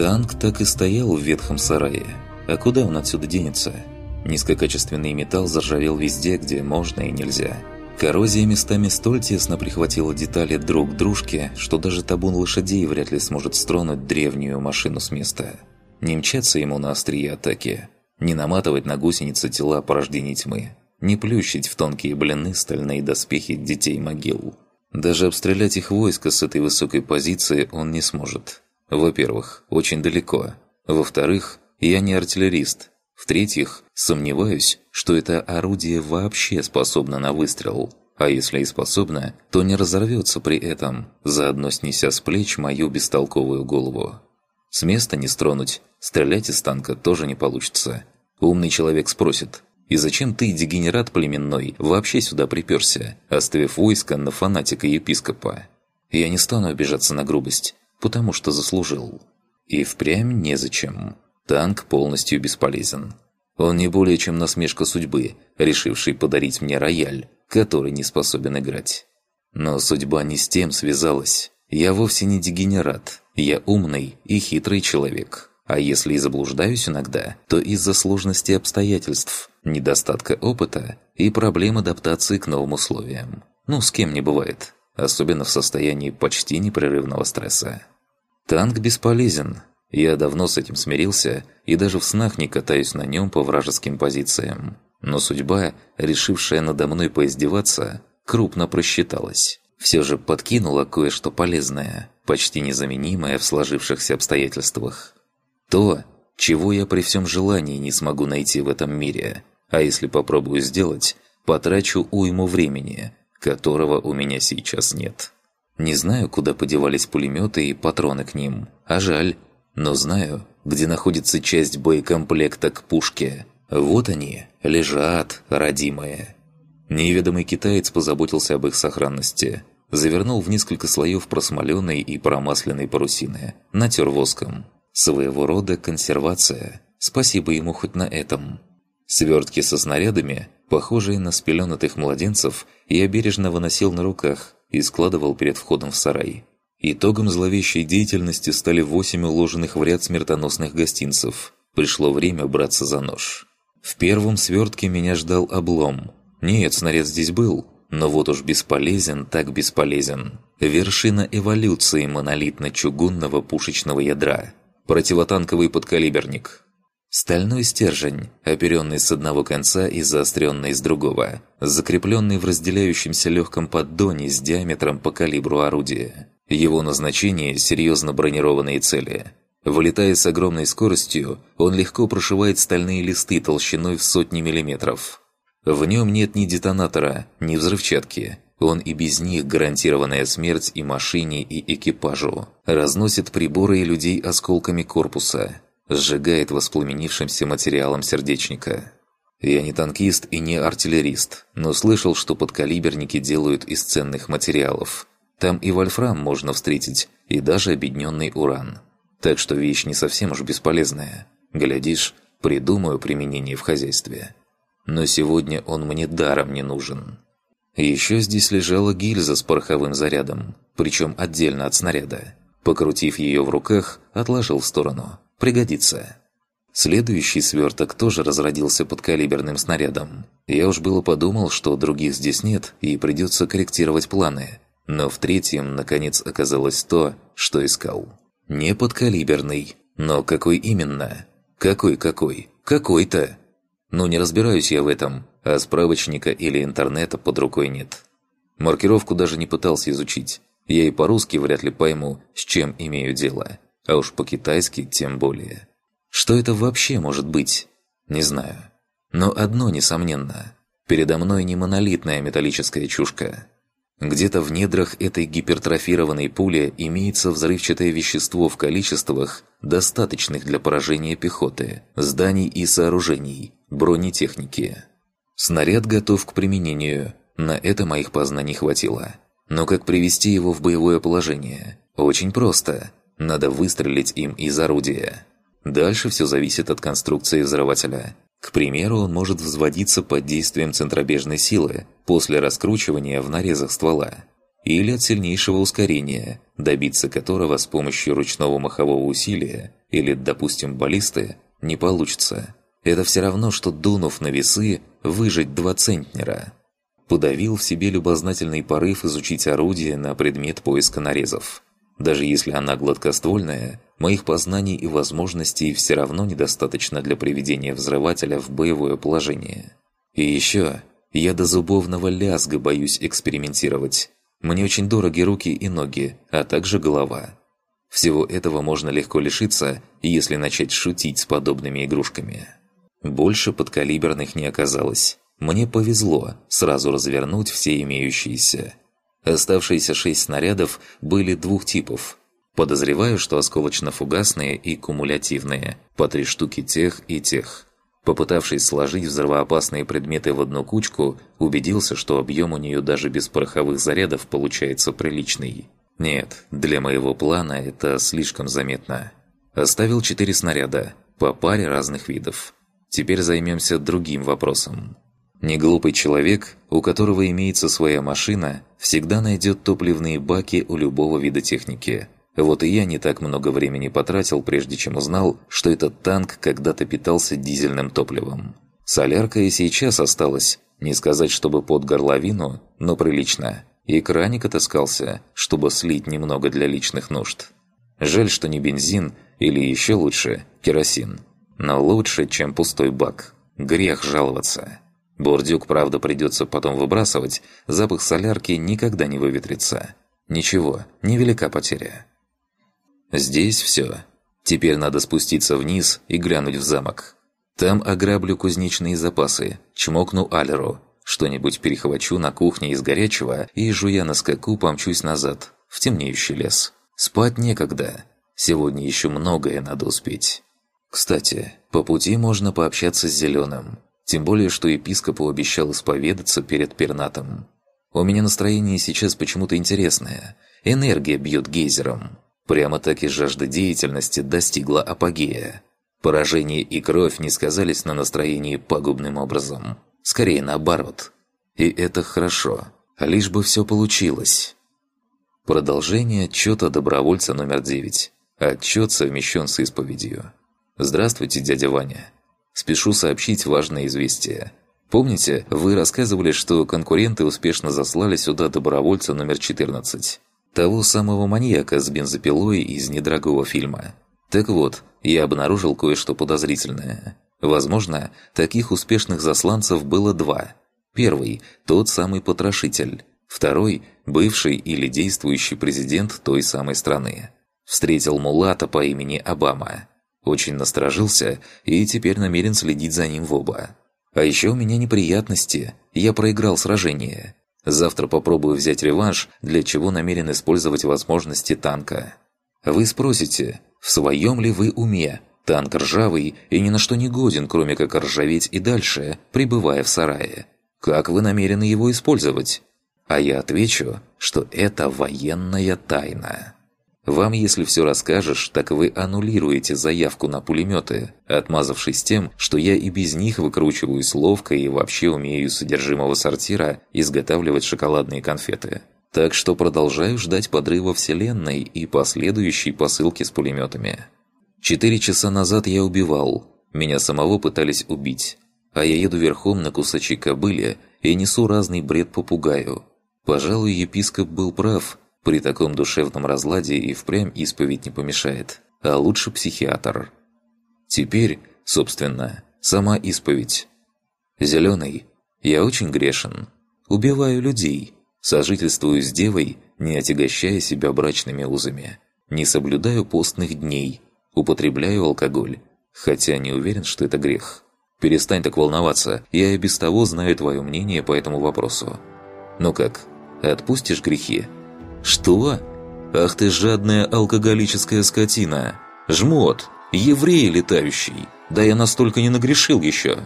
Танк так и стоял в ветхом сарае. А куда он отсюда денется? Низкокачественный металл заржавел везде, где можно и нельзя. Коррозия местами столь тесно прихватила детали друг к дружке, что даже табун лошадей вряд ли сможет стронуть древнюю машину с места. Не мчаться ему на острие атаки, не наматывать на гусеницы тела порождений тьмы, не плющить в тонкие блины стальные доспехи детей могил. Даже обстрелять их войско с этой высокой позиции он не сможет. Во-первых, очень далеко. Во-вторых, я не артиллерист. В-третьих, сомневаюсь, что это орудие вообще способно на выстрел. А если и способно, то не разорвется при этом, заодно снеся с плеч мою бестолковую голову. С места не стронуть, стрелять из танка тоже не получится. Умный человек спросит, «И зачем ты, дегенерат племенной, вообще сюда приперся, оставив войско на фанатика-епископа?» Я не стану обижаться на грубость, потому что заслужил. И впрямь незачем. Танк полностью бесполезен. Он не более чем насмешка судьбы, решивший подарить мне рояль, который не способен играть. Но судьба не с тем связалась. Я вовсе не дегенерат. Я умный и хитрый человек. А если и заблуждаюсь иногда, то из-за сложности обстоятельств, недостатка опыта и проблем адаптации к новым условиям. Ну, с кем не бывает. Особенно в состоянии почти непрерывного стресса. Танк бесполезен. Я давно с этим смирился и даже в снах не катаюсь на нем по вражеским позициям. Но судьба, решившая надо мной поиздеваться, крупно просчиталась. Все же подкинула кое-что полезное, почти незаменимое в сложившихся обстоятельствах. То, чего я при всем желании не смогу найти в этом мире, а если попробую сделать, потрачу уйму времени, которого у меня сейчас нет. Не знаю, куда подевались пулеметы и патроны к ним, а жаль. Но знаю, где находится часть боекомплекта к пушке. Вот они, лежат, родимые. Неведомый китаец позаботился об их сохранности. Завернул в несколько слоев просмоленной и промасленной парусины. Натер воском. Своего рода консервация. Спасибо ему хоть на этом. Свертки со снарядами, похожие на спеленатых младенцев, я бережно выносил на руках, и складывал перед входом в сарай. Итогом зловещей деятельности стали восемь уложенных в ряд смертоносных гостинцев. Пришло время браться за нож. В первом свертке меня ждал облом. Нет, снаряд здесь был, но вот уж бесполезен так бесполезен. Вершина эволюции монолитно-чугунного пушечного ядра. Противотанковый подкалиберник. Стальной стержень, оперенный с одного конца и заостренный с другого, закрепленный в разделяющемся легком поддоне с диаметром по калибру орудия. Его назначение – серьезно бронированные цели. Вылетая с огромной скоростью, он легко прошивает стальные листы толщиной в сотни миллиметров. В нем нет ни детонатора, ни взрывчатки. Он и без них гарантированная смерть и машине, и экипажу. Разносит приборы и людей осколками корпуса – сжигает воспламенившимся материалом сердечника. Я не танкист и не артиллерист, но слышал, что подкалиберники делают из ценных материалов. Там и вольфрам можно встретить, и даже обедненный уран. Так что вещь не совсем уж бесполезная. Глядишь, придумаю применение в хозяйстве. Но сегодня он мне даром не нужен. Еще здесь лежала гильза с пороховым зарядом, причем отдельно от снаряда. Покрутив ее в руках, отложил в сторону. Пригодится. Следующий сверток тоже разродился подкалиберным снарядом. Я уж было подумал, что других здесь нет и придется корректировать планы. Но в третьем, наконец, оказалось то, что искал. Не подкалиберный. Но какой именно? Какой-какой? Какой-то! Ну, не разбираюсь я в этом, а справочника или интернета под рукой нет. Маркировку даже не пытался изучить. Я и по-русски вряд ли пойму, с чем имею дело а уж по-китайски тем более. Что это вообще может быть? Не знаю. Но одно несомненно. Передо мной не монолитная металлическая чушка. Где-то в недрах этой гипертрофированной пули имеется взрывчатое вещество в количествах, достаточных для поражения пехоты, зданий и сооружений, бронетехники. Снаряд готов к применению. На это моих познаний хватило. Но как привести его в боевое положение? Очень просто. Надо выстрелить им из орудия. Дальше все зависит от конструкции взрывателя. К примеру, он может взводиться под действием центробежной силы после раскручивания в нарезах ствола. или от сильнейшего ускорения, добиться которого с помощью ручного махового усилия или, допустим, баллисты, не получится. Это все равно, что дунув на весы, выжать два центнера. Подавил в себе любознательный порыв изучить орудие на предмет поиска нарезов. Даже если она гладкоствольная, моих познаний и возможностей все равно недостаточно для приведения взрывателя в боевое положение. И еще, я до зубовного лязга боюсь экспериментировать. Мне очень дороги руки и ноги, а также голова. Всего этого можно легко лишиться, если начать шутить с подобными игрушками. Больше подкалиберных не оказалось. Мне повезло сразу развернуть все имеющиеся. Оставшиеся шесть снарядов были двух типов. Подозреваю, что осколочно-фугасные и кумулятивные, по три штуки тех и тех. Попытавшись сложить взрывоопасные предметы в одну кучку, убедился, что объем у нее даже без пороховых зарядов получается приличный. Нет, для моего плана это слишком заметно. Оставил четыре снаряда, по паре разных видов. Теперь займемся другим вопросом. Неглупый человек, у которого имеется своя машина, всегда найдет топливные баки у любого вида техники – вот и я не так много времени потратил, прежде чем узнал, что этот танк когда-то питался дизельным топливом. Солярка и сейчас осталась, не сказать, чтобы под горловину, но прилично. И краник отыскался, чтобы слить немного для личных нужд. Жаль, что не бензин, или еще лучше, керосин. Но лучше, чем пустой бак. Грех жаловаться. Бурдюк, правда, придется потом выбрасывать, запах солярки никогда не выветрится. Ничего, невелика потеря. Здесь все. Теперь надо спуститься вниз и глянуть в замок. Там ограблю кузнечные запасы, чмокну Алеру, что-нибудь перехвачу на кухне из горячего и, жуя на скаку, помчусь назад, в темнеющий лес. Спать некогда. Сегодня еще многое надо успеть. Кстати, по пути можно пообщаться с Зеленым. Тем более, что епископу обещал исповедаться перед пернатом. У меня настроение сейчас почему-то интересное. Энергия бьет гейзером. Прямо-таки жажда деятельности достигла апогея. Поражение и кровь не сказались на настроении пагубным образом. Скорее наоборот. И это хорошо. Лишь бы все получилось. Продолжение отчета добровольца номер 9. Отчет совмещен с исповедью. Здравствуйте, дядя Ваня. Спешу сообщить важное известие. Помните, вы рассказывали, что конкуренты успешно заслали сюда добровольца номер 14. Того самого маньяка с бензопилой из недорогого фильма. Так вот, я обнаружил кое-что подозрительное. Возможно, таких успешных засланцев было два. Первый – тот самый потрошитель. Второй – бывший или действующий президент той самой страны. Встретил мулата по имени Обама. Очень насторожился и теперь намерен следить за ним в оба. А еще у меня неприятности. Я проиграл сражение. Завтра попробую взять реванш, для чего намерен использовать возможности танка. Вы спросите, в своем ли вы уме? Танк ржавый и ни на что не годен, кроме как ржаветь и дальше, пребывая в сарае. Как вы намерены его использовать? А я отвечу, что это военная тайна. Вам, если все расскажешь, так вы аннулируете заявку на пулеметы, отмазавшись тем, что я и без них выкручиваюсь ловко и вообще умею содержимого сортира изготавливать шоколадные конфеты. Так что продолжаю ждать подрыва Вселенной и последующей посылки с пулеметами. Четыре часа назад я убивал. Меня самого пытались убить. А я еду верхом на кусачей кобыле и несу разный бред попугаю. Пожалуй, епископ был прав – при таком душевном разладе и впрямь исповедь не помешает, а лучше психиатр. Теперь, собственно, сама исповедь. Зеленый, я очень грешен. Убиваю людей, сожительствую с девой, не отягощая себя брачными узами. Не соблюдаю постных дней, употребляю алкоголь, хотя не уверен, что это грех. Перестань так волноваться, я и без того знаю твое мнение по этому вопросу. Ну как, отпустишь грехи?» «Что? Ах ты жадная алкоголическая скотина! Жмот! Еврей летающий! Да я настолько не нагрешил еще!»